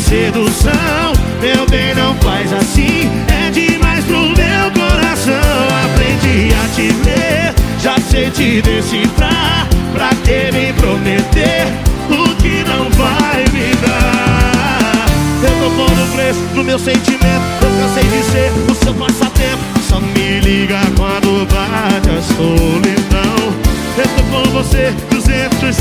sedução. Meu bem, não faz assim É demais pro meu coração. Aprendi a te ler Já sei te decifrar. Pra que me prometer O que não vai me dar? Eu tô pondo preço no meu sentimento Eu cansei de ser o seu passatempo. Só me liga quando bate a solidão. Eu tô com você 200%,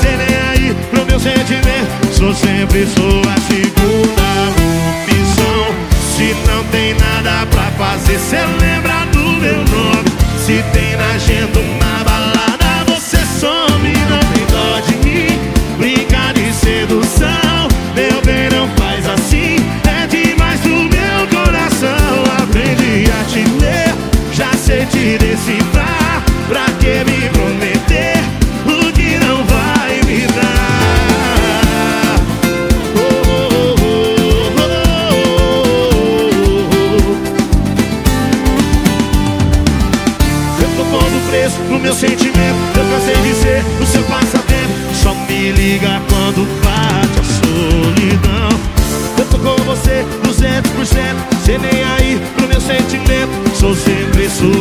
sem nem aí pro meu sentimento Sou sempre sua segunda opção. Se não tem nada pra fazer, cê lembra do meu nome. Se tem na agenda uma balada, você some. Não tem dó de mim, brinca de sedução. Meu bem, não faz assim, é demais pro meu coração. Aprendi a te ler, já sei te decifrar. Pra que me prometer preso no meu sentimento. Eu cansei de ser o seu passatempo. Só me liga quando bate a solidão. Eu tô com você 200% Cê nem aí pro meu sentimento. Sou sempre sua